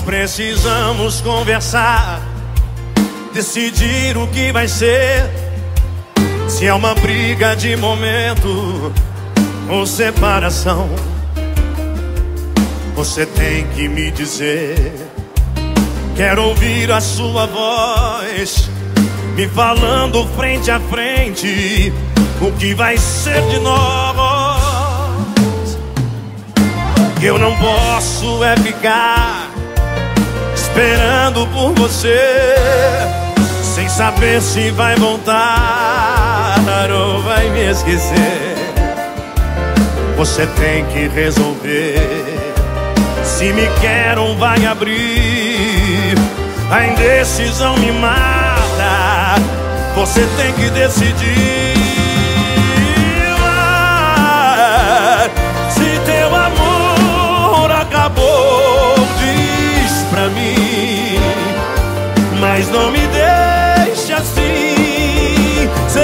precisamos conversar, decidir o que vai ser. Se é uma briga de momento ou separação, você tem que me dizer. Quero ouvir a sua voz me falando frente a frente o que vai ser de nós. Eu não posso é ficar esperando por você, sem saber se vai voltar ou vai me esquecer. Você tem que resolver se me quer ou vai abrir. A indecisão me mata. Você tem que decidir. Mas não me deixe assim. Sei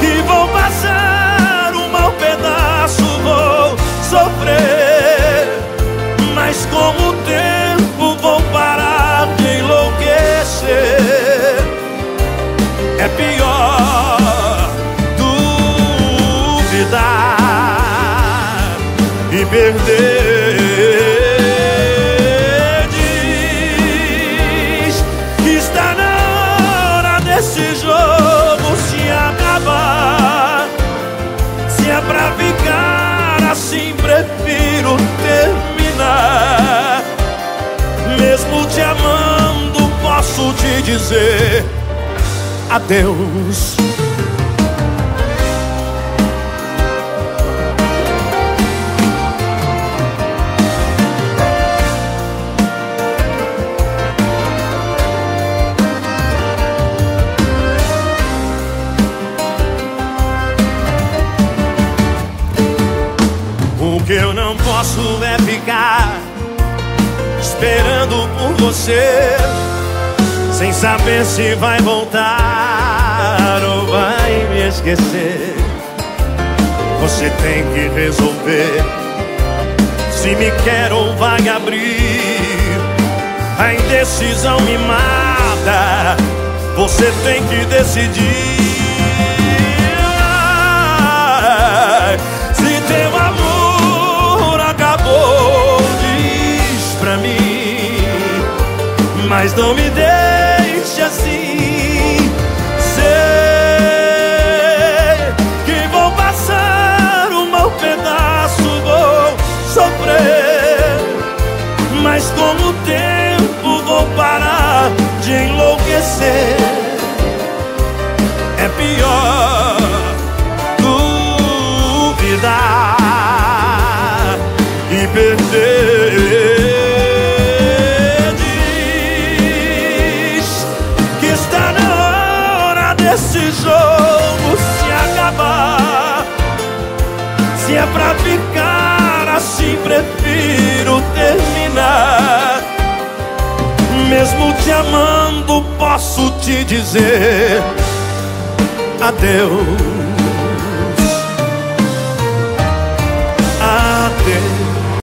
que vou passar um mau pedaço, vou sofrer, mas com o tempo vou parar de enlouquecer. É pior duvidar e perder. Esse jogo se acabar. Se é pra ficar assim, prefiro terminar. Mesmo te amando, posso te dizer adeus. Que eu não posso é ficar esperando por você, sem saber se vai voltar ou vai me esquecer. Você tem que resolver se me quer ou vai abrir. A indecisão me mata. Você tem que decidir. Mas não me deixe assim. Sei que vou passar um mau pedaço, vou sofrer, mas com o tempo vou parar de enlouquecer. É pior duvidar e perder. Jogo se acabar. Se é pra ficar assim, prefiro terminar. Mesmo te amando, posso te dizer adeus.